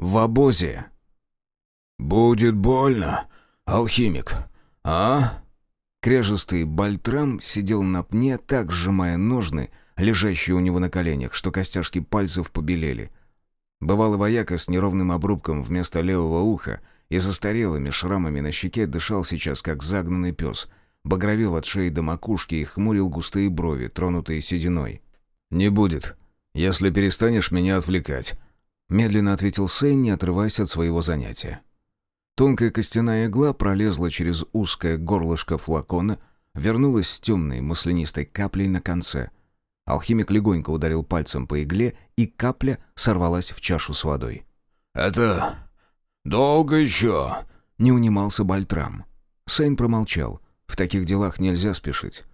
В обозе. «Будет больно, алхимик, а?» Кряжестый Бальтрам сидел на пне, так сжимая ножны, лежащие у него на коленях, что костяшки пальцев побелели. Бывалый вояка с неровным обрубком вместо левого уха и застарелыми шрамами на щеке дышал сейчас, как загнанный пес, багровел от шеи до макушки и хмурил густые брови, тронутые сединой. «Не будет, если перестанешь меня отвлекать», — медленно ответил Сейн, не отрываясь от своего занятия. Тонкая костяная игла пролезла через узкое горлышко флакона, вернулась с темной маслянистой каплей на конце. Алхимик легонько ударил пальцем по игле, и капля сорвалась в чашу с водой. «Это... долго еще?» — не унимался Бальтрам. Сейн промолчал. В таких делах нельзя спешить.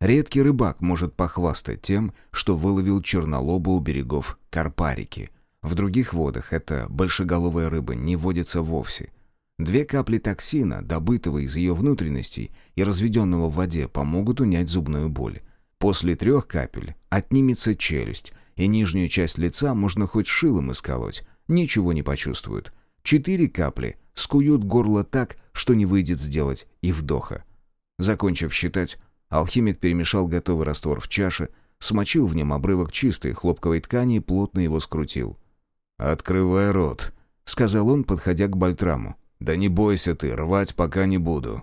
Редкий рыбак может похвастать тем, что выловил чернолоба у берегов Карпарики. В других водах эта большеголовая рыба не водится вовсе — Две капли токсина, добытого из ее внутренностей и разведенного в воде, помогут унять зубную боль. После трех капель отнимется челюсть, и нижнюю часть лица можно хоть шилом исколоть, ничего не почувствуют. Четыре капли скуют горло так, что не выйдет сделать и вдоха. Закончив считать, алхимик перемешал готовый раствор в чаше, смочил в нем обрывок чистой хлопковой ткани и плотно его скрутил. «Открывай рот», — сказал он, подходя к Бальтраму. «Да не бойся ты, рвать пока не буду».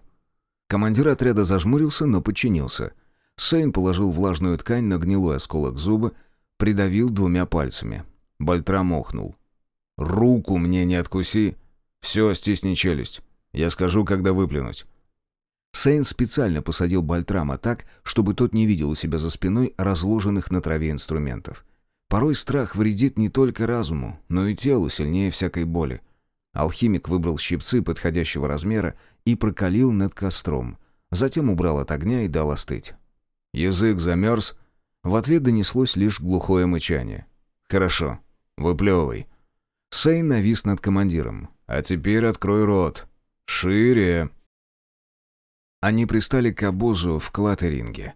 Командир отряда зажмурился, но подчинился. Сейн положил влажную ткань на гнилой осколок зуба, придавил двумя пальцами. Бальтрам охнул. «Руку мне не откуси. Все, стисни челюсть. Я скажу, когда выплюнуть». Сейн специально посадил Бальтрама так, чтобы тот не видел у себя за спиной разложенных на траве инструментов. Порой страх вредит не только разуму, но и телу сильнее всякой боли. Алхимик выбрал щипцы подходящего размера и прокалил над костром. Затем убрал от огня и дал остыть. «Язык замерз?» В ответ донеслось лишь глухое мычание. «Хорошо. Выплевывай». Сейн навис над командиром. «А теперь открой рот. Шире». Они пристали к обозу в Клатеринге.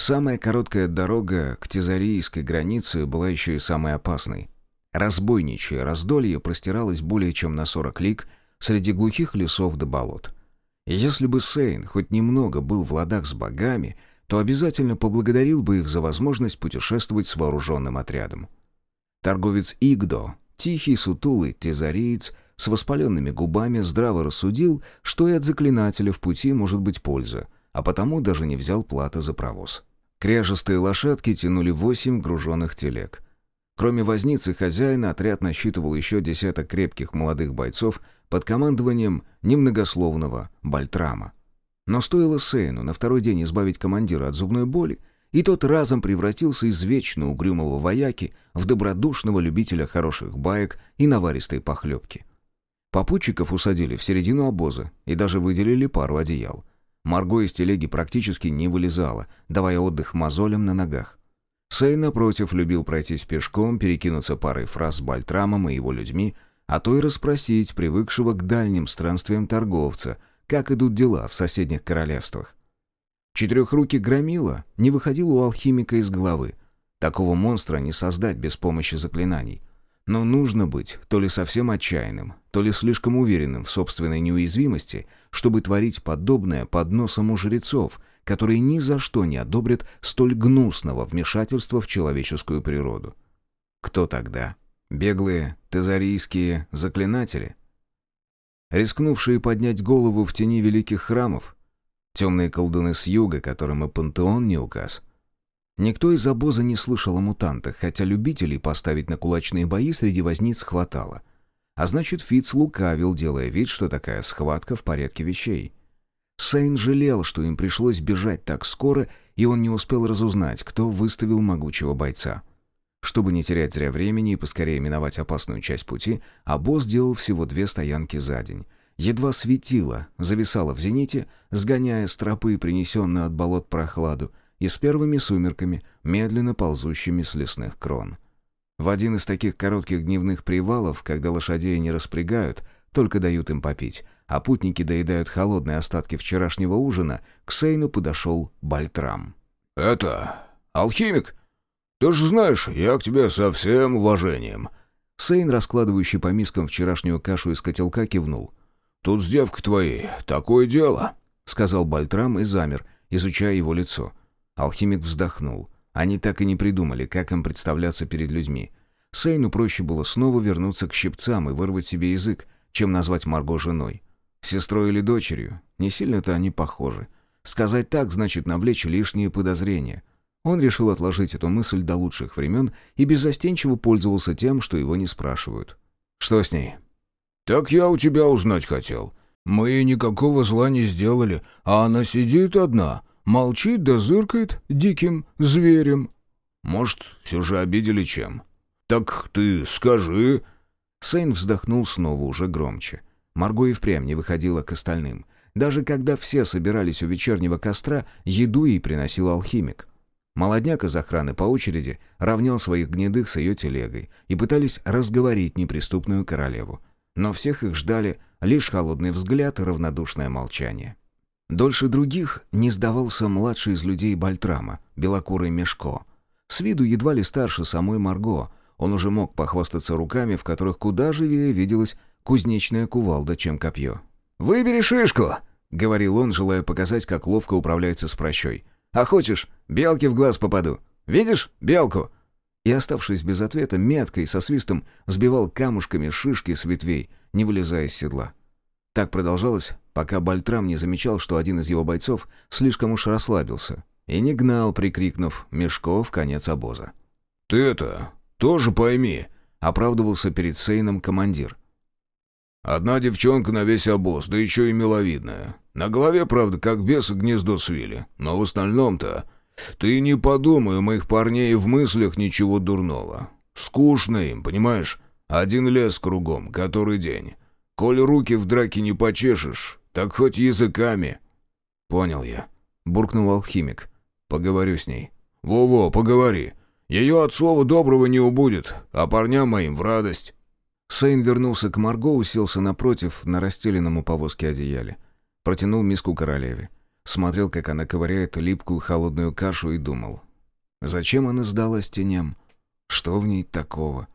Самая короткая дорога к Тезарийской границе была еще и самой опасной. Разбойничье раздолье простиралось более чем на сорок лиг среди глухих лесов до болот. И если бы Сейн хоть немного был в ладах с богами, то обязательно поблагодарил бы их за возможность путешествовать с вооруженным отрядом. Торговец Игдо, тихий, сутулый тезариец, с воспаленными губами здраво рассудил, что и от заклинателя в пути может быть польза, а потому даже не взял платы за провоз. Кряжестые лошадки тянули восемь груженных телег — Кроме возницы хозяина, отряд насчитывал еще десяток крепких молодых бойцов под командованием немногословного Бальтрама. Но стоило Сейну на второй день избавить командира от зубной боли, и тот разом превратился из вечно угрюмого вояки в добродушного любителя хороших баек и наваристой похлебки. Попутчиков усадили в середину обоза и даже выделили пару одеял. Марго из телеги практически не вылезала, давая отдых мозолям на ногах. Сей, напротив, любил пройтись пешком, перекинуться парой фраз с Бальтрамом и его людьми, а то и расспросить привыкшего к дальним странствиям торговца, как идут дела в соседних королевствах. Четырехрукий громила не выходил у алхимика из головы. Такого монстра не создать без помощи заклинаний. Но нужно быть то ли совсем отчаянным, то ли слишком уверенным в собственной неуязвимости, чтобы творить подобное под носом у жрецов, которые ни за что не одобрят столь гнусного вмешательства в человеческую природу. Кто тогда? Беглые тезарийские заклинатели? Рискнувшие поднять голову в тени великих храмов? Темные колдуны с юга, которым и пантеон не указ? Никто из обоза не слышал о мутантах, хотя любителей поставить на кулачные бои среди возниц хватало. А значит, Фиц лукавил, делая вид, что такая схватка в порядке вещей. Сейн жалел, что им пришлось бежать так скоро, и он не успел разузнать, кто выставил могучего бойца. Чтобы не терять зря времени и поскорее миновать опасную часть пути, обоз делал всего две стоянки за день. Едва светило, зависало в зените, сгоняя с тропы принесенную от болот прохладу, и с первыми сумерками, медленно ползущими с лесных крон. В один из таких коротких дневных привалов, когда лошадей не распрягают, только дают им попить, а путники доедают холодные остатки вчерашнего ужина, к Сейну подошел Бальтрам. «Это... алхимик? Ты же знаешь, я к тебе со всем уважением». Сейн, раскладывающий по мискам вчерашнюю кашу из котелка, кивнул. «Тут с девкой твоей такое дело», — сказал Бальтрам и замер, изучая его лицо. Алхимик вздохнул. Они так и не придумали, как им представляться перед людьми. Сейну проще было снова вернуться к щипцам и вырвать себе язык, чем назвать Марго женой. Сестрой или дочерью, не сильно-то они похожи. Сказать так значит навлечь лишние подозрения. Он решил отложить эту мысль до лучших времен и беззастенчиво пользовался тем, что его не спрашивают. «Что с ней?» «Так я у тебя узнать хотел. Мы ей никакого зла не сделали, а она сидит одна, молчит да зыркает диким зверем. Может, все же обидели чем? Так ты скажи...» Сейн вздохнул снова уже громче. Марго и впрямь не выходила к остальным. Даже когда все собирались у вечернего костра, еду ей приносил алхимик. Молодняк из охраны по очереди равнял своих гнедых с ее телегой и пытались разговорить неприступную королеву. Но всех их ждали лишь холодный взгляд и равнодушное молчание. Дольше других не сдавался младший из людей Бальтрама, белокурый Мешко. С виду едва ли старше самой Марго, он уже мог похвастаться руками, в которых куда живее виделась кузнечная кувалда, чем копье. «Выбери шишку!» — говорил он, желая показать, как ловко управляется с прощой. А хочешь, белке в глаз попаду. Видишь белку?» И, оставшись без ответа, метко и со свистом сбивал камушками шишки с ветвей, не вылезая из седла. Так продолжалось, пока Бальтрам не замечал, что один из его бойцов слишком уж расслабился и не гнал, прикрикнув «Мешков, конец обоза». «Ты это, тоже пойми», — оправдывался перед Сейном командир. «Одна девчонка на весь обоз, да еще и миловидная. На голове, правда, как бесы гнездо свили, но в остальном-то... Ты не подумай, у моих парней в мыслях ничего дурного. Скучно им, понимаешь? Один лес кругом, который день. Коль руки в драке не почешешь, так хоть языками». «Понял я», — буркнул алхимик. «Поговорю с ней». «Во-во, поговори. Ее от слова доброго не убудет, а парням моим в радость». Сейн вернулся к Марго, уселся напротив на расстеленном у повозки одеяле. Протянул миску королеве. Смотрел, как она ковыряет липкую холодную кашу и думал. Зачем она сдалась теням? Что в ней такого?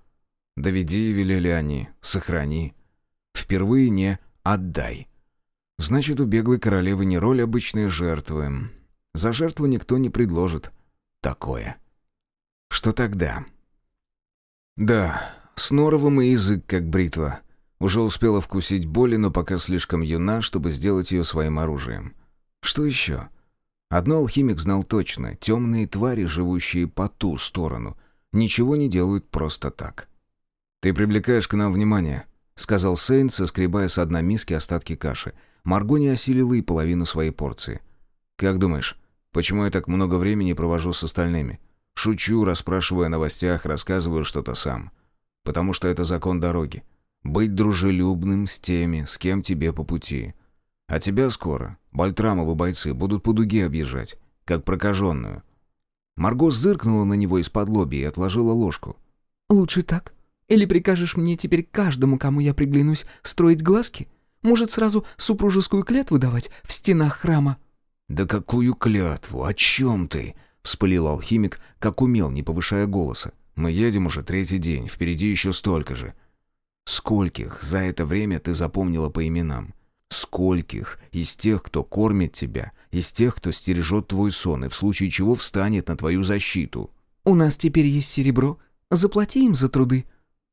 Доведи, велели они, сохрани. Впервые не отдай. Значит, у беглой королевы не роль обычной жертвы. За жертву никто не предложит такое. Что тогда? Да, с норовом и язык, как бритва. Уже успела вкусить боли, но пока слишком юна, чтобы сделать ее своим оружием. Что еще? Одно алхимик знал точно. Темные твари, живущие по ту сторону, ничего не делают просто так. «Ты привлекаешь к нам внимание», — сказал Сейн, соскребая с одной миски остатки каши. Марго не осилила и половину своей порции. «Как думаешь, почему я так много времени провожу с остальными? Шучу, расспрашиваю о новостях, рассказываю что-то сам. Потому что это закон дороги. Быть дружелюбным с теми, с кем тебе по пути. А тебя скоро Бальтрамовы бойцы будут по дуге объезжать, как прокаженную». Марго зыркнула на него из-под лоби и отложила ложку. «Лучше так? Или прикажешь мне теперь каждому, кому я приглянусь, строить глазки? Может, сразу супружескую клятву давать в стенах храма?» «Да какую клятву? О чем ты?» — вспылил алхимик, как умел, не повышая голоса. «Мы едем уже третий день, впереди еще столько же. Скольких за это время ты запомнила по именам? Скольких из тех, кто кормит тебя, из тех, кто стережет твой сон и в случае чего встанет на твою защиту? У нас теперь есть серебро. Заплати им за труды.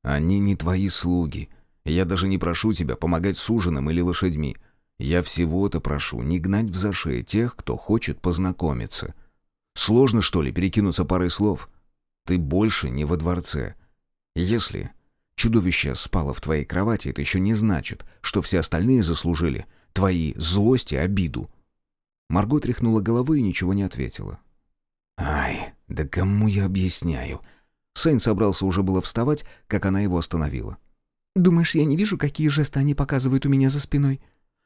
Они не твои слуги. Я даже не прошу тебя помогать с или лошадьми. Я всего-то прошу не гнать в зашей тех, кто хочет познакомиться. Сложно, что ли, перекинуться парой слов? Ты больше не во дворце. Если Чудовище спало в твоей кровати, это еще не значит, что все остальные заслужили твои злость и обиду». Марго тряхнула головой и ничего не ответила. «Ай, да кому я объясняю?» Сейн собрался уже было вставать, как она его остановила. «Думаешь, я не вижу, какие жесты они показывают у меня за спиной?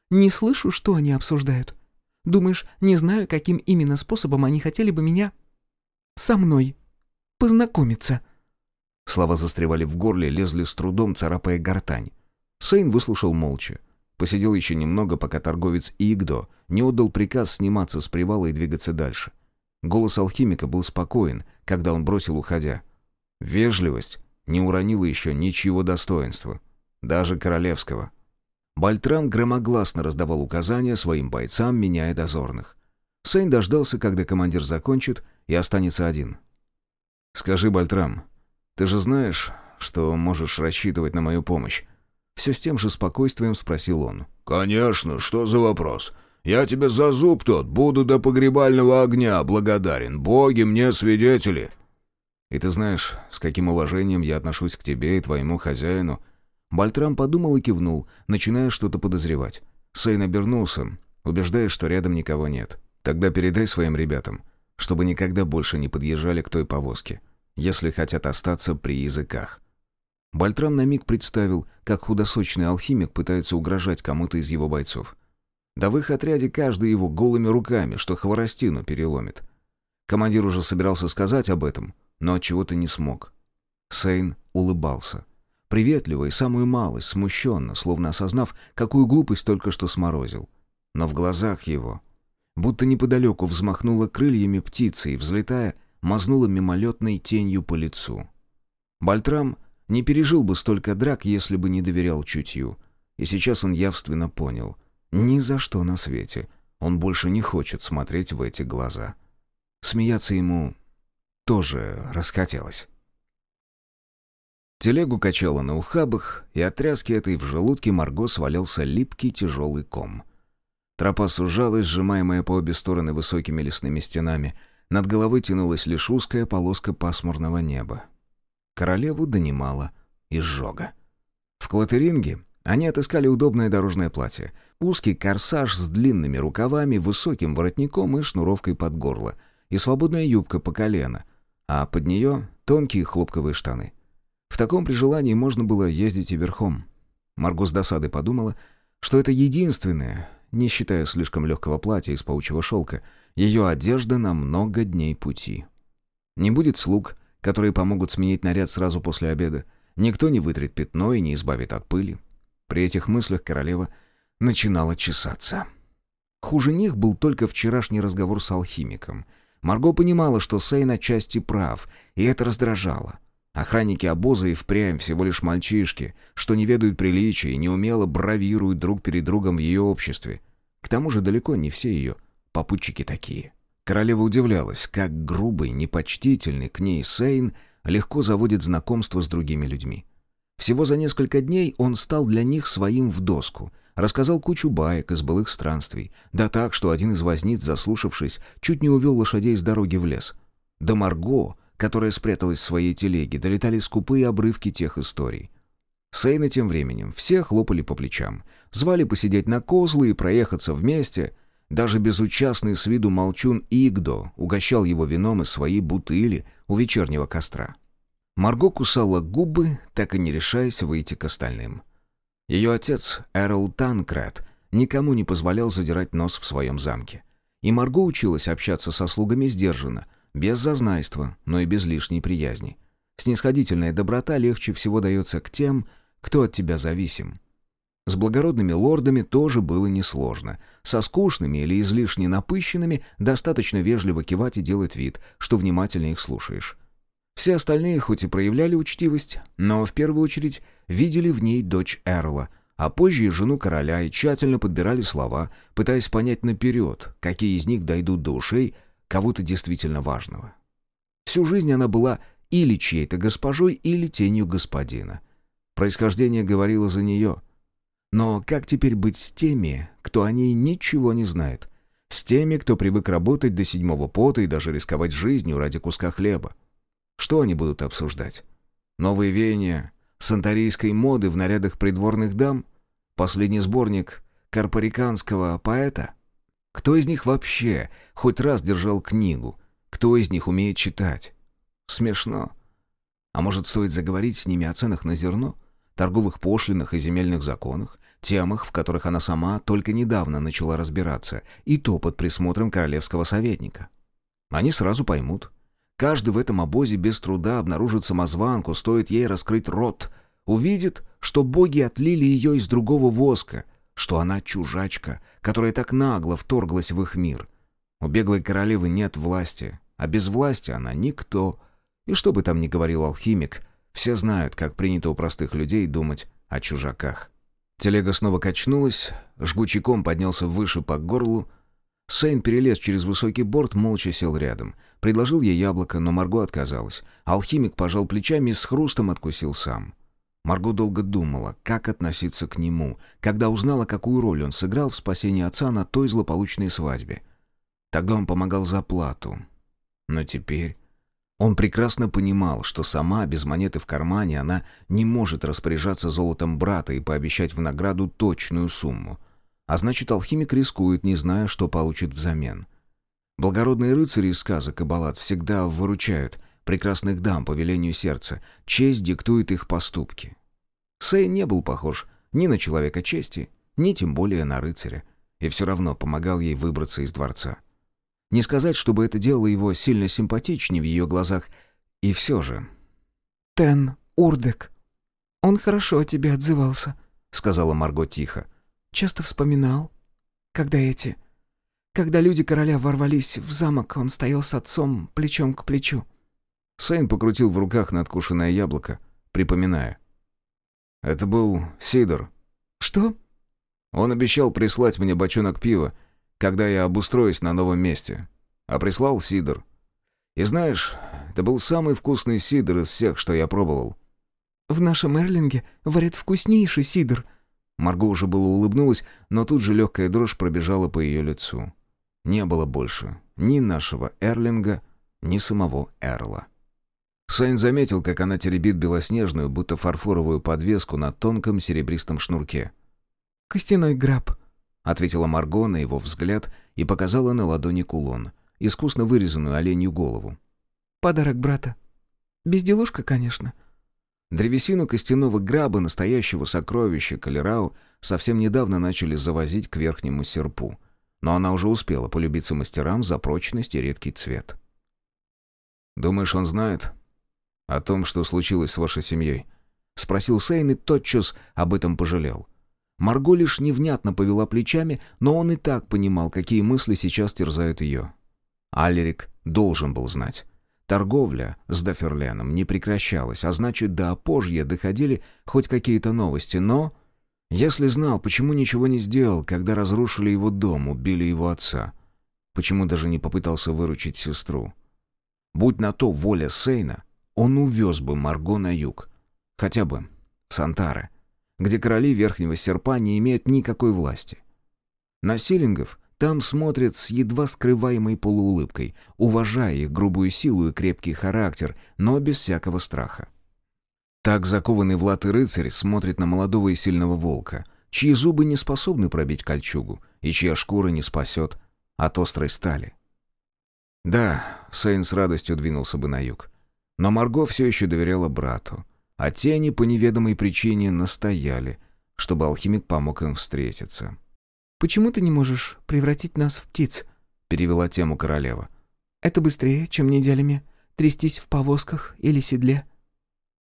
Не слышу, что они обсуждают? Думаешь, не знаю, каким именно способом они хотели бы меня... со мной познакомиться?» Слова застревали в горле, лезли с трудом, царапая гортань. Сейн выслушал молча. Посидел еще немного, пока торговец Игдо не отдал приказ сниматься с привала и двигаться дальше. Голос алхимика был спокоен, когда он бросил, уходя. «Вежливость не уронила еще ничего достоинства, даже королевского. Бальтрам громогласно раздавал указания своим бойцам, меняя дозорных. Сейн дождался, когда командир закончит и останется один. «Скажи, Бальтрам, ты же знаешь, что можешь рассчитывать на мою помощь?» Все с тем же спокойствием спросил он. «Конечно, что за вопрос? Я тебе за зуб тот, буду до погребального огня благодарен. Боги мне свидетели». «И ты знаешь, с каким уважением я отношусь к тебе и твоему хозяину?» Бальтрам подумал и кивнул, начиная что-то подозревать. Сейн обернулся, убеждаясь, что рядом никого нет. «Тогда передай своим ребятам, чтобы никогда больше не подъезжали к той повозке, если хотят остаться при языках». Бальтрам на миг представил, как худосочный алхимик пытается угрожать кому-то из его бойцов. Да в их отряде каждый его голыми руками, что хворостину переломит. Командир уже собирался сказать об этом, но от чего-то не смог. Сейн улыбался. Приветливо и самую малость, смущенно, словно осознав, какую глупость только что сморозил. Но в глазах его, будто неподалеку взмахнула крыльями птицы и, взлетая, мазнула мимолетной тенью по лицу. Бальтрам не пережил бы столько драк, если бы не доверял чутью. И сейчас он явственно понял. Ни за что на свете. Он больше не хочет смотреть в эти глаза. Смеяться ему тоже расхотелось. Телегу качало на ухабах, и от тряски этой в желудке Марго свалился липкий тяжелый ком. Тропа сужалась, сжимаемая по обе стороны высокими лесными стенами. Над головой тянулась лишь узкая полоска пасмурного неба. Королеву донимала изжога. В Клатеринге они отыскали удобное дорожное платье. Узкий корсаж с длинными рукавами, высоким воротником и шнуровкой под горло. И свободная юбка по колено. А под нее тонкие хлопковые штаны. В таком при желании можно было ездить и верхом. Марго с досадой подумала, что это единственное, не считая слишком легкого платья из паучьего шелка, ее одежда на много дней пути. Не будет слуг, которые помогут сменить наряд сразу после обеда. Никто не вытрет пятно и не избавит от пыли. При этих мыслях королева начинала чесаться. Хуже них был только вчерашний разговор с алхимиком. Марго понимала, что Сейн отчасти прав, и это раздражало. Охранники обоза и впрямь всего лишь мальчишки, что не ведают приличия и неумело бравируют друг перед другом в ее обществе. К тому же далеко не все ее попутчики такие. Королева удивлялась, как грубый, непочтительный к ней Сейн легко заводит знакомство с другими людьми. Всего за несколько дней он стал для них своим в доску, рассказал кучу баек из былых странствий, да так, что один из возниц, заслушавшись, чуть не увел лошадей с дороги в лес. Да Марго которая спряталась в своей телеге, долетали скупые обрывки тех историй. Сейна тем временем все хлопали по плечам, звали посидеть на козлы и проехаться вместе. Даже безучастный с виду молчун Игдо угощал его вином из своей бутыли у вечернего костра. Марго кусала губы, так и не решаясь выйти к остальным. Ее отец, Эрл Танкред, никому не позволял задирать нос в своем замке. И Марго училась общаться со слугами сдержанно, без зазнайства, но и без лишней приязни. Снисходительная доброта легче всего дается к тем, кто от тебя зависим. С благородными лордами тоже было несложно. Со скучными или излишне напыщенными достаточно вежливо кивать и делать вид, что внимательно их слушаешь. Все остальные хоть и проявляли учтивость, но в первую очередь видели в ней дочь Эрла, а позже и жену короля и тщательно подбирали слова, пытаясь понять наперед, какие из них дойдут до ушей кого-то действительно важного. Всю жизнь она была или чьей-то госпожой, или тенью господина. Происхождение говорило за нее. Но как теперь быть с теми, кто о ней ничего не знает? С теми, кто привык работать до седьмого пота и даже рисковать жизнью ради куска хлеба? Что они будут обсуждать? Новые веяния санторийской моды в нарядах придворных дам? Последний сборник карпариканского поэта? Кто из них вообще хоть раз держал книгу? Кто из них умеет читать? Смешно. А может, стоит заговорить с ними о ценах на зерно, торговых пошлинах и земельных законах, темах, в которых она сама только недавно начала разбираться, и то под присмотром королевского советника? Они сразу поймут. Каждый в этом обозе без труда обнаружит самозванку, стоит ей раскрыть рот. Увидит, что боги отлили ее из другого воска — что она чужачка, которая так нагло вторглась в их мир. У беглой королевы нет власти, а без власти она никто. И что бы там ни говорил алхимик, Все знают, как принято у простых людей думать о чужаках. Телега снова качнулась, жгучий ком поднялся выше по горлу. Сейн перелез через высокий борт, молча сел рядом. Предложил ей яблоко, но Марго отказалась. Алхимик пожал плечами и с хрустом откусил сам. Марго долго думала, как относиться к нему, когда узнала, какую роль он сыграл в спасении отца на той злополучной свадьбе. Тогда он помогал за плату. Но теперь... Он прекрасно понимал, что сама, без монеты в кармане, она не может распоряжаться золотом брата и пообещать в награду точную сумму. А значит, алхимик рискует, не зная, что получит взамен. Благородные рыцари из сказок и баллад всегда выручают прекрасных дам по велению сердца. Честь диктует их поступки. Сэй не был похож ни на человека чести, ни тем более на рыцаря, и все равно помогал ей выбраться из дворца. Не сказать, чтобы это делало его сильно симпатичнее в ее глазах. И все же... «Тен Урдек. Он хорошо о тебе отзывался», — сказала Марго тихо. «Часто вспоминал. Когда эти... Когда люди короля ворвались в замок, он стоял с отцом плечом к плечу». Сейн покрутил в руках надкушенное яблоко, припоминая. «Это был Сидор». «Что?» «Он обещал прислать мне бочонок пива, когда я обустроюсь на новом месте. А прислал сидр. И знаешь, это был самый вкусный сидр из всех, что я пробовал. «В нашем Эрлинге варят вкуснейший сидр». Марго уже было улыбнулась, но тут же легкая дрожь пробежала по ее лицу. Не было больше ни нашего Эрлинга, ни самого Эрла. Сайн заметил, как она теребит белоснежную, будто фарфоровую подвеску на тонком серебристом шнурке. «Костяной граб», ответила Марго на его взгляд и показала на ладони кулон, искусно вырезанную оленью голову. «Подарок брата. Безделушка, конечно». Древесину костяного граба, настоящего сокровища Калерау, совсем недавно начали завозить к верхнему серпу, но она уже успела полюбиться мастерам за прочность и редкий цвет. «Думаешь, он знает о том, что случилось с вашей семьей?» — спросил Сейн и тотчас об этом пожалел. Марго лишь невнятно повела плечами, но он и так понимал, какие мысли сейчас терзают ее. Алерик должен был знать. Торговля с Даферленом не прекращалась, а значит, до Опожья доходили хоть какие-то новости, но... Если знал, почему ничего не сделал, когда разрушили его дом, убили его отца? Почему даже не попытался выручить сестру? Будь на то воля Сейна, он увез бы Марго на юг. Хотя бы в Сантаре где короли Верхнего Серпа не имеют никакой власти. На Силингов там смотрят с едва скрываемой полуулыбкой, уважая их грубую силу и крепкий характер, но без всякого страха. Так закованный в латы рыцарь смотрит на молодого и сильного волка, чьи зубы не способны пробить кольчугу и чья шкура не спасет от острой стали. Да, Сейн с радостью двинулся бы на юг. Но Марго все еще доверяла брату — а тени по неведомой причине настояли, чтобы алхимик помог им встретиться. «Почему ты не можешь превратить нас в птиц?» — перевела тему королева. «Это быстрее, чем неделями. Трястись в повозках или седле».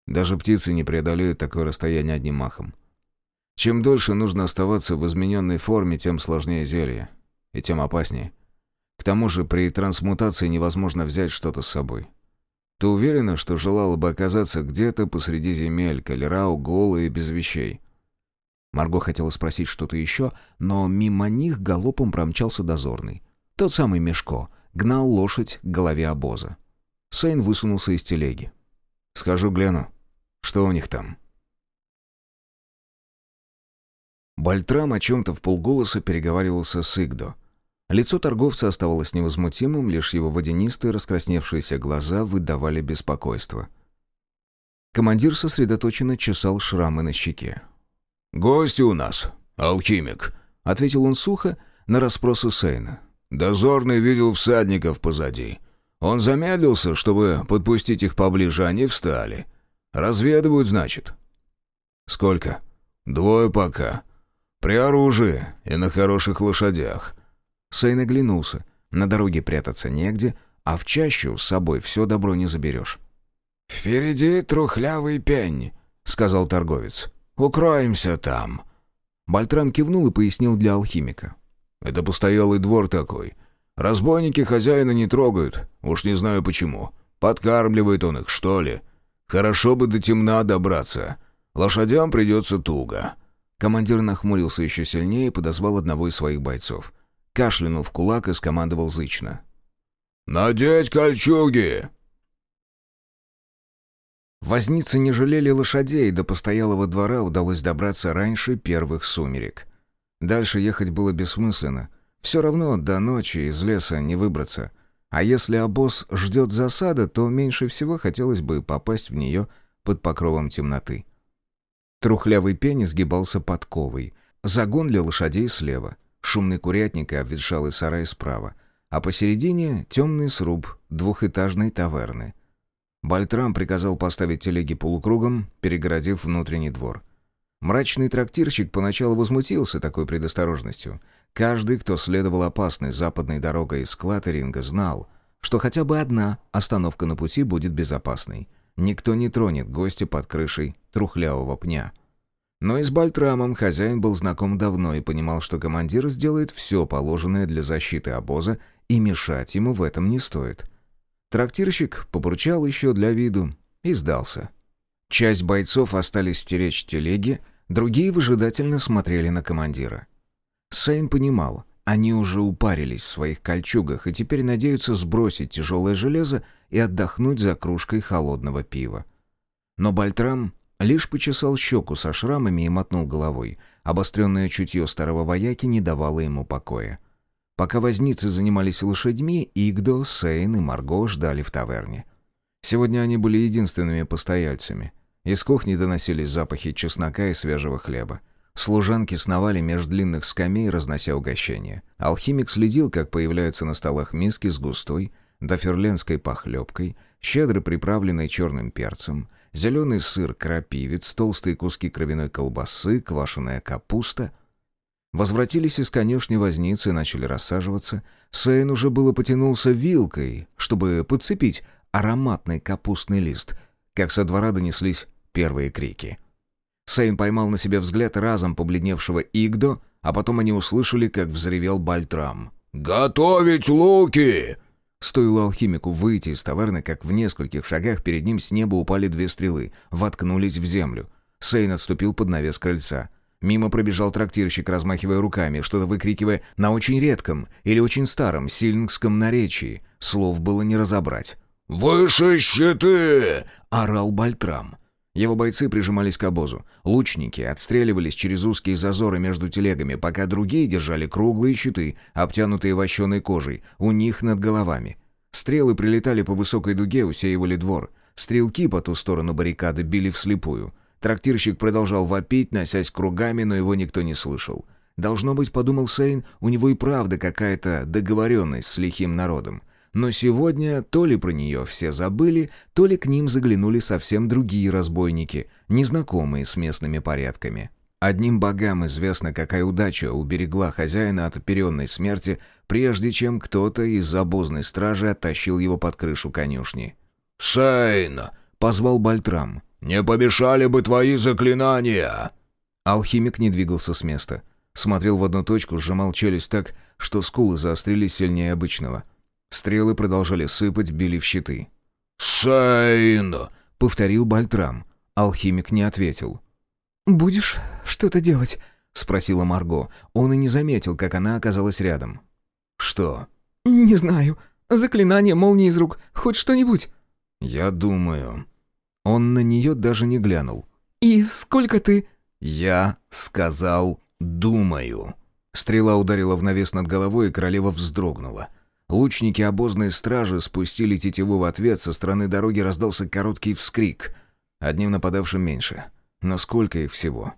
Даже птицы не преодолеют такое расстояние одним махом. Чем дольше нужно оставаться в измененной форме, тем сложнее зелье. И тем опаснее. К тому же при трансмутации невозможно взять что-то с собой. Ты уверена, что желала бы оказаться где-то посреди земель, Калерау, голая и без вещей?» Марго хотела спросить что-то еще, но мимо них галопом промчался дозорный. Тот самый Мешко гнал лошадь к голове обоза. Сейн высунулся из телеги. «Скажу Глену, что у них там?» Бальтрам о чем-то в полголоса переговаривался с Игдо. Лицо торговца оставалось невозмутимым, лишь его водянистые раскрасневшиеся глаза выдавали беспокойство. Командир сосредоточенно чесал шрамы на щеке. «Гости у нас, алхимик», — ответил он сухо на расспросы Сейна. «Дозорный видел всадников позади. Он замедлился, чтобы подпустить их поближе, они встали. Разведывают, значит». «Сколько?» «Двое пока. При оружии и на хороших лошадях». Сейн оглянулся. На дороге прятаться негде, а в чащу с собой все добро не заберешь. «Впереди трухлявый пень», — сказал торговец. «Укроемся там». Бальтрам кивнул и пояснил для алхимика. «Это постоялый двор такой. Разбойники хозяина не трогают, уж не знаю почему. Подкармливает он их, что ли. Хорошо бы до темна добраться. Лошадям придется туго». Командир нахмурился еще сильнее и подозвал одного из своих бойцов. Кашлянул в кулак и скомандовал зычно. «Надеть кольчуги!» Возницы не жалели лошадей, до постоялого двора удалось добраться раньше первых сумерек. Дальше ехать было бессмысленно. Все равно до ночи из леса не выбраться. А если обоз ждет засада, то меньше всего хотелось бы попасть в нее под покровом темноты. Трухлявый пень сгибался подковой. Загон для лошадей слева. Шумный курятник и обветшалый сарай справа. А посередине темный сруб двухэтажной таверны — Бальтрам приказал поставить телеги полукругом, перегородив внутренний двор. Мрачный трактирщик поначалу возмутился такой предосторожностью. Каждый, кто следовал опасной западной дорогой из Клатеринга, знал, что хотя бы одна остановка на пути будет безопасной. Никто не тронет гостя под крышей трухлявого пня. Но и с Бальтрамом хозяин был знаком давно и понимал, что командир сделает все положенное для защиты обоза, и мешать ему в этом не стоит. Трактирщик побурчал еще для виду и сдался. Часть бойцов остались стеречь телеги, другие выжидательно смотрели на командира. Сейн понимал, они уже упарились в своих кольчугах и теперь надеются сбросить тяжелое железо и отдохнуть за кружкой холодного пива. Но Бальтрам лишь почесал щеку со шрамами и мотнул головой. Обостренное чутье старого вояки не давало ему покоя. Пока возницы занимались лошадьми, Игдо, Сейн и Марго ждали в таверне. Сегодня они были единственными постояльцами. Из кухни доносились запахи чеснока и свежего хлеба. Служанки сновали меж длинных скамей, разнося угощения. Алхимик следил, как появляются на столах миски с густой, доферленской похлебкой, щедро приправленной черным перцем, зеленый сыр крапивец, толстые куски кровяной колбасы, квашеная капуста — Возвратились из конюшни возницы и начали рассаживаться. Сейн уже было потянулся вилкой, чтобы подцепить ароматный капустный лист, как со двора донеслись первые крики. Сейн поймал на себе взгляд разом побледневшего Игдо, а потом они услышали, как взревел Бальтрам. «Готовить луки!» Стоило алхимику выйти из таверны, как в нескольких шагах перед ним с неба упали две стрелы, воткнулись в землю. Сейн отступил под навес крыльца. Мимо пробежал трактирщик, размахивая руками, что-то выкрикивая на очень редком или очень старом сильнгском наречии. Слов было не разобрать. «Выше щиты!» — орал Бальтрам. Его бойцы прижимались к обозу. Лучники отстреливались через узкие зазоры между телегами, пока другие держали круглые щиты, обтянутые вощеной кожей, у них над головами. Стрелы прилетали по высокой дуге, усеивали двор. Стрелки по ту сторону баррикады били вслепую. Трактирщик продолжал вопить, носясь кругами, но его никто не слышал. Должно быть, подумал Сейн, у него и правда какая-то договоренность с лихим народом. Но сегодня то ли про нее все забыли, то ли к ним заглянули совсем другие разбойники, незнакомые с местными порядками. Одним богам известно, какая удача уберегла хозяина от оперенной смерти, прежде чем кто-то из обозной стражи оттащил его под крышу конюшни. «Сейн!» — позвал Бальтрам. «Не помешали бы твои заклинания!» Алхимик не двигался с места. Смотрел в одну точку, сжимал челюсть так, что скулы заострились сильнее обычного. Стрелы продолжали сыпать, били в щиты. «Сейн!» — повторил Бальтрам. Алхимик не ответил. «Будешь что-то делать?» — спросила Марго. Он и не заметил, как она оказалась рядом. «Что?» «Не знаю. Заклинание, молнии из рук. Хоть что-нибудь». «Я думаю...» Он на нее даже не глянул. «И сколько ты...» «Я сказал, думаю». Стрела ударила в навес над головой, и королева вздрогнула. Лучники обозной стражи спустили тетиву в ответ, со стороны дороги раздался короткий вскрик. Одним нападавшим меньше. Но сколько их всего?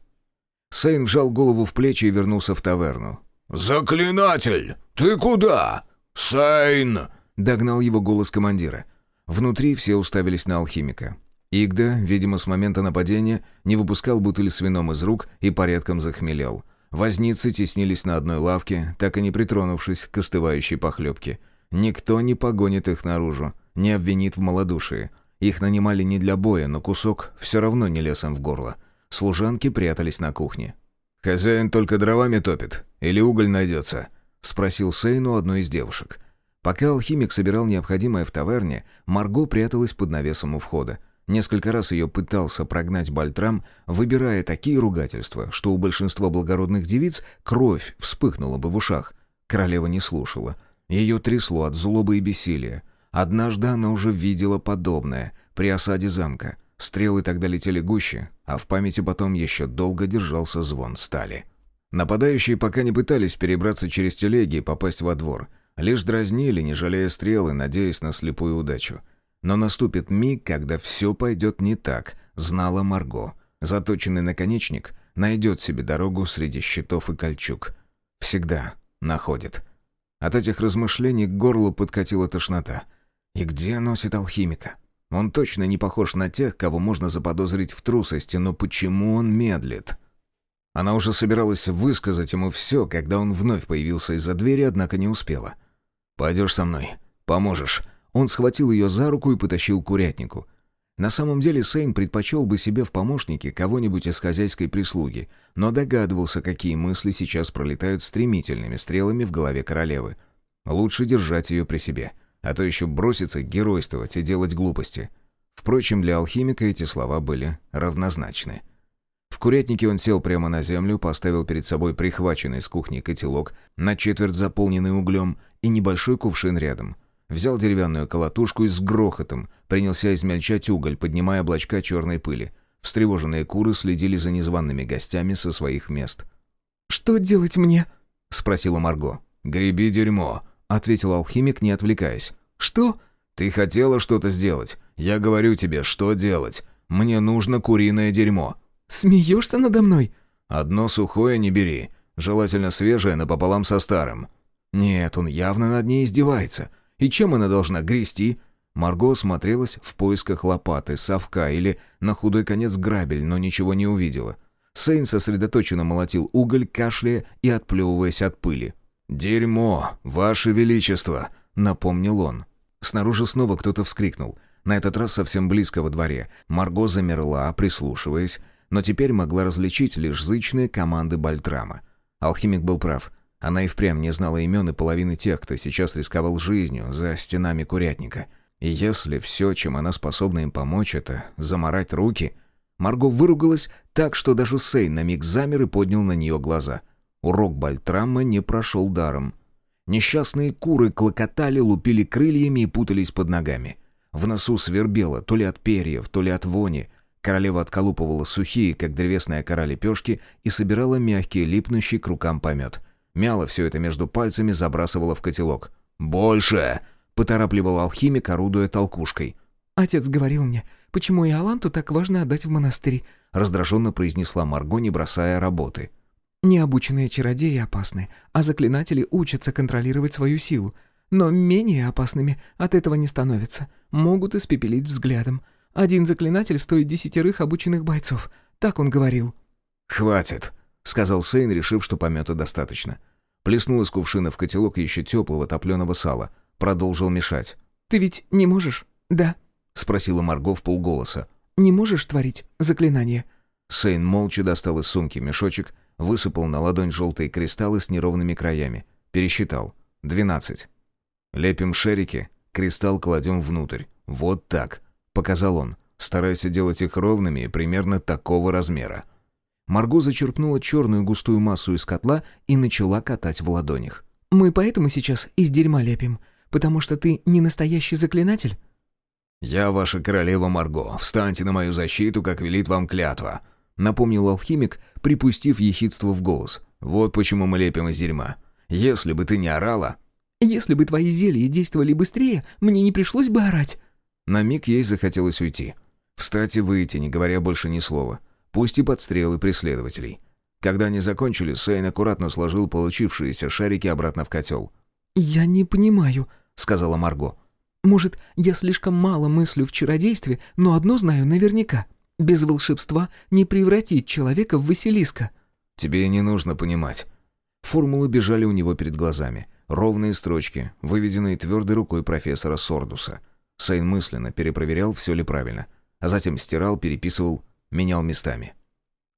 Сейн вжал голову в плечи и вернулся в таверну. «Заклинатель! Ты куда? Сейн!» — догнал его голос командира. Внутри все уставились на алхимика. Игда, видимо, с момента нападения, не выпускал бутыль с вином из рук и порядком захмелел. Возницы теснились на одной лавке, так и не притронувшись к остывающей похлебке. Никто не погонит их наружу, не обвинит в малодушии. Их нанимали не для боя, но кусок все равно не лесом в горло. Служанки прятались на кухне. «Хозяин только дровами топит? Или уголь найдется?» — спросил Сейну одной из девушек. Пока алхимик собирал необходимое в таверне, Марго пряталась под навесом у входа. Несколько раз ее пытался прогнать Бальтрам, выбирая такие ругательства, что у большинства благородных девиц кровь вспыхнула бы в ушах. Королева не слушала. Ее трясло от злобы и бессилия. Однажды она уже видела подобное при осаде замка. Стрелы тогда летели гуще, а в памяти потом еще долго держался звон стали. Нападающие пока не пытались перебраться через телеги и попасть во двор. Лишь дразнили, не жалея стрелы, надеясь на слепую удачу. Но наступит миг, когда все пойдет не так, знала Марго. Заточенный наконечник найдет себе дорогу среди щитов и кольчуг. Всегда находит. От этих размышлений к горлу подкатила тошнота. И где носит алхимика? Он точно не похож на тех, кого можно заподозрить в трусости, но почему он медлит? Она уже собиралась высказать ему все, когда он вновь появился из-за двери, однако не успела. «Пойдешь со мной? Поможешь?» Он схватил ее за руку и потащил к курятнику. На самом деле Сейн предпочел бы себе в помощнике кого-нибудь из хозяйской прислуги, но догадывался, какие мысли сейчас пролетают стремительными стрелами в голове королевы. Лучше держать ее при себе, а то еще броситься геройствовать и делать глупости. Впрочем, для алхимика эти слова были равнозначны. В курятнике он сел прямо на землю, поставил перед собой прихваченный с кухни котелок, на четверть заполненный углем, и небольшой кувшин рядом — Взял деревянную колотушку и с грохотом принялся измельчать уголь, поднимая облачка черной пыли. Встревоженные куры следили за незваными гостями со своих мест. «Что делать мне?» — спросила Марго. «Греби дерьмо», — ответил алхимик, не отвлекаясь. «Что?» «Ты хотела что-то сделать. Я говорю тебе, что делать. Мне нужно куриное дерьмо». «Смеешься надо мной?» «Одно сухое не бери. Желательно свежее, напополам со старым». «Нет, он явно над ней издевается. И чем она должна грести? Марго смотрелась в поисках лопаты, совка или, на худой конец, грабель, но ничего не увидела. Сейн сосредоточенно молотил уголь, кашляя и отплевываясь от пыли. «Дерьмо, ваше величество!» — напомнил он. Снаружи снова кто-то вскрикнул. На этот раз совсем близко во дворе. Марго замерла, прислушиваясь, но теперь могла различить лишь зычные команды Бальтрама. Алхимик был прав. Она и впрямь не знала имен и половины тех, кто сейчас рисковал жизнью за стенами курятника. И если все, чем она способна им помочь, это заморать руки... Марго выругалась так, что даже Сейн на миг замер и поднял на нее глаза. Урок Бальтрама не прошел даром. Несчастные куры клокотали, лупили крыльями и путались под ногами. В носу свербело то ли от перьев, то ли от вони. Королева отколупывала сухие, как древесная кора лепешки, и собирала мягкий, липнущий к рукам помет. Мяла все это между пальцами, забрасывала в котелок. «Больше!» — поторапливал алхимик, орудуя толкушкой. «Отец говорил мне, почему и Аланту так важно отдать в монастырь», — раздраженно произнесла Марго, не бросая работы. «Необученные чародеи опасны, а заклинатели учатся контролировать свою силу. Но менее опасными от этого не становятся. Могут испепелить взглядом. Один заклинатель стоит десятерых обученных бойцов. Так он говорил». «Хватит», — сказал Сейн, решив, что помета достаточно. Плеснул из кувшина в котелок еще теплого топленого сала. Продолжил мешать. «Ты ведь не можешь, да?» — спросила Марго в полголоса. «Не можешь творить заклинание?» Сейн молча достал из сумки мешочек, высыпал на ладонь желтые кристаллы с неровными краями. Пересчитал. «Двенадцать». «Лепим шерики, кристалл кладем внутрь. Вот так», — показал он, стараясь делать их ровными и примерно такого размера. Марго зачерпнула черную густую массу из котла и начала катать в ладонях. «Мы поэтому сейчас из дерьма лепим, потому что ты не настоящий заклинатель?» «Я ваша королева Марго. Встаньте на мою защиту, как велит вам клятва», — напомнил алхимик, припустив ехидство в голос. «Вот почему мы лепим из дерьма. Если бы ты не орала...» «Если бы твои зелья действовали быстрее, мне не пришлось бы орать». На миг ей захотелось уйти. Встать и выйти, не говоря больше ни слова пусть и под стрелы преследователей. Когда они закончили, Сейн аккуратно сложил получившиеся шарики обратно в котел. «Я не понимаю», — сказала Марго. «Может, я слишком мало мыслю в чародействе, но одно знаю наверняка. Без волшебства не превратить человека в Василиска». «Тебе не нужно понимать». Формулы бежали у него перед глазами. Ровные строчки, выведенные твердой рукой профессора Сордуса. Сейн мысленно перепроверял, все ли правильно. А затем стирал, переписывал, менял местами.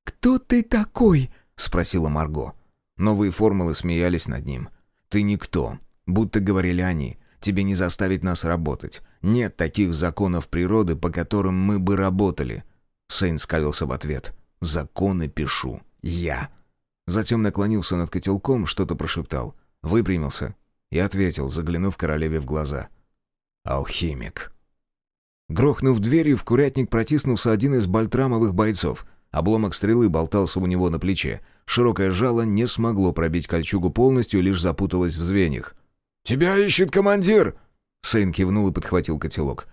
«Кто ты такой?» — спросила Марго. Новые формулы смеялись над ним. «Ты никто. Будто говорили они. Тебе не заставить нас работать. Нет таких законов природы, по которым мы бы работали. Сейн скалился в ответ. Законы пишу. Я. Затем наклонился над котелком, что-то прошептал. Выпрямился и ответил, заглянув королеве в глаза. «Алхимик». Грохнув дверью, в курятник протиснулся один из бальтрамовых бойцов. Обломок стрелы болтался у него на плече. Широкое жало не смогло пробить кольчугу полностью, лишь запуталось в звеньях. «Тебя ищет командир!» Сейн кивнул и подхватил котелок.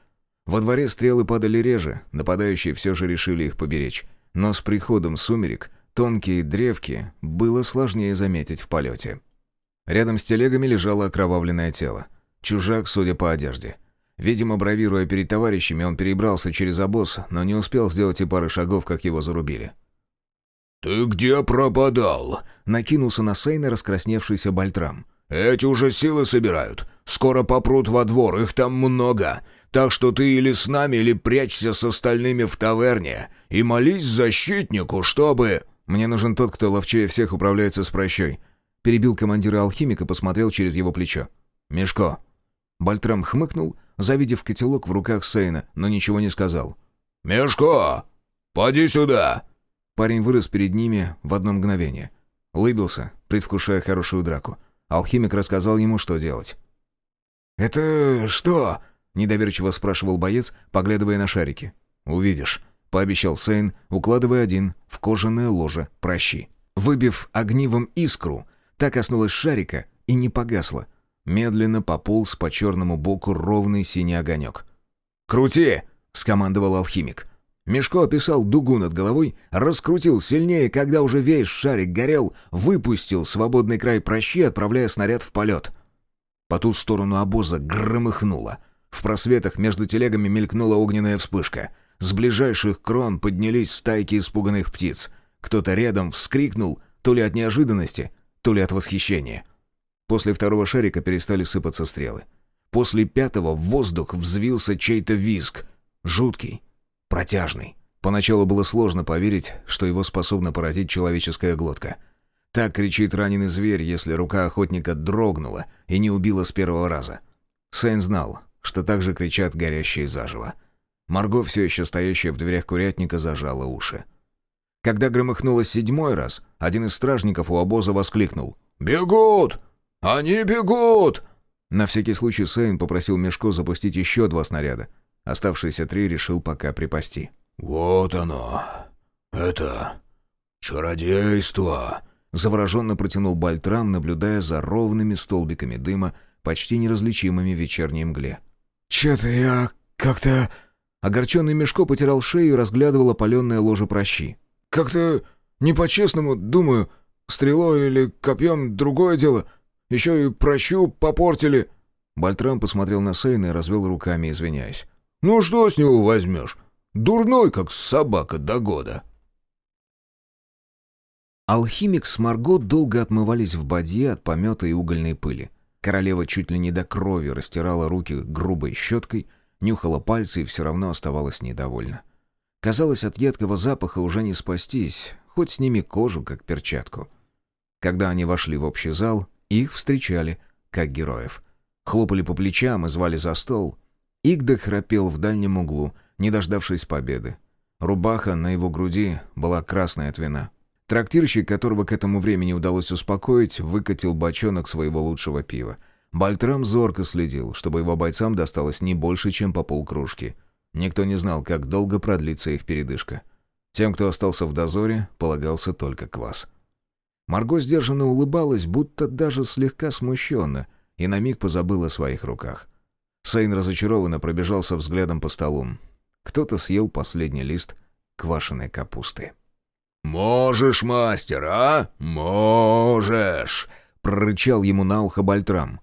Во дворе стрелы падали реже, нападающие все же решили их поберечь. Но с приходом сумерек тонкие древки было сложнее заметить в полете. Рядом с телегами лежало окровавленное тело. Чужак, судя по одежде. Видимо, бравируя перед товарищами, он перебрался через обоз, но не успел сделать и пары шагов, как его зарубили. «Ты где пропадал?» — накинулся на Сейна раскрасневшийся Бальтрам. «Эти уже силы собирают. Скоро попрут во двор, их там много. Так что ты или с нами, или прячься с остальными в таверне. И молись защитнику, чтобы...» «Мне нужен тот, кто ловчее всех управляется с прощой». Перебил командира алхимика, посмотрел через его плечо. «Мешко». Бальтрам хмыкнул, завидев котелок в руках Сейна, но ничего не сказал. «Мешко, поди сюда!» Парень вырос перед ними в одно мгновение. Лыбился, предвкушая хорошую драку. Алхимик рассказал ему, что делать. «Это что?» — недоверчиво спрашивал боец, поглядывая на шарики. «Увидишь», — пообещал Сейн, укладывая один в кожаное ложе прощи. Выбив огнивом искру, так коснулась шарика и не погасла. Медленно пополз по черному боку ровный синий огонек. «Крути!» — скомандовал алхимик. Мешко описал дугу над головой, раскрутил сильнее, когда уже весь шарик горел, выпустил свободный край прощи, отправляя снаряд в полет. По ту сторону обоза громыхнуло. В просветах между телегами мелькнула огненная вспышка. С ближайших крон поднялись стайки испуганных птиц. Кто-то рядом вскрикнул, то ли от неожиданности, то ли от восхищения. После второго шарика перестали сыпаться стрелы. После пятого в воздух взвился чей-то визг. Жуткий, протяжный. Поначалу было сложно поверить, что его способна поразить человеческая глотка. Так кричит раненый зверь, если рука охотника дрогнула и не убила с первого раза. Сейн знал, что так же кричат горящие заживо. Марго, все еще стоящая в дверях курятника, зажала уши. Когда громыхнуло седьмой раз, один из стражников у обоза воскликнул. «Бегут! Они бегут!» На всякий случай Сейн попросил Мешко запустить еще два снаряда. Оставшиеся три решил пока припасти. «Вот оно. Это... чародейство!» Завороженно протянул Бальтрам, наблюдая за ровными столбиками дыма, почти неразличимыми в вечерней мгле. «Чё-то я как-то...» Огорченный Мешко потирал шею и разглядывал опаленное ложе прощи. «Как-то не по-честному, думаю, стрелой или копьем другое дело. Еще и прощу попортили». Бальтрам посмотрел на Сейна и развел руками, извиняясь. Ну что с него возьмешь? Дурной, как собака до года. Алхимик с Марго долго отмывались в бадье от помета и угольной пыли. Королева чуть ли не до крови растирала руки грубой щеткой, нюхала пальцы и все равно оставалась недовольна. Казалось, от едкого запаха уже не спастись, хоть сними кожу, как перчатку. Когда они вошли в общий зал, их встречали, как героев. Хлопали по плечам и звали за стол — Игда храпел в дальнем углу, не дождавшись победы. Рубаха на его груди была красная от вина. Трактирщик, которого к этому времени удалось успокоить, выкатил бочонок своего лучшего пива. Бальтрам зорко следил, чтобы его бойцам досталось не больше, чем по полкружки. Никто не знал, как долго продлится их передышка. Тем, кто остался в дозоре, полагался только квас. Марго сдержанно улыбалась, будто даже слегка смущенно, и на миг позабыла о своих руках. Сейн разочарованно пробежался взглядом по столу. Кто-то съел последний лист квашеной капусты. «Можешь, мастер, а? Можешь!» — прорычал ему на ухо Бальтрам.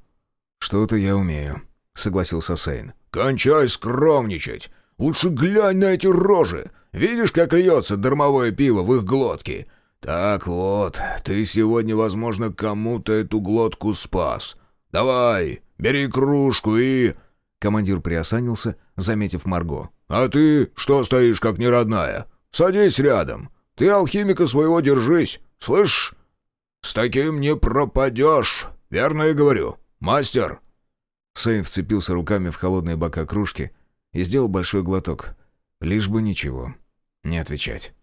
«Что-то я умею», — согласился Сейн. «Кончай скромничать! Лучше глянь на эти рожи! Видишь, как льется дармовое пиво в их глотки? Так вот, ты сегодня, возможно, кому-то эту глотку спас. Давай, бери кружку и...» Командир приосанился, заметив Марго. «А ты что стоишь, как неродная? Садись рядом. Ты алхимика своего держись, слышишь? С таким не пропадешь, верно я говорю, мастер?» Сэйн вцепился руками в холодные бока кружки и сделал большой глоток. Лишь бы ничего. Не отвечать.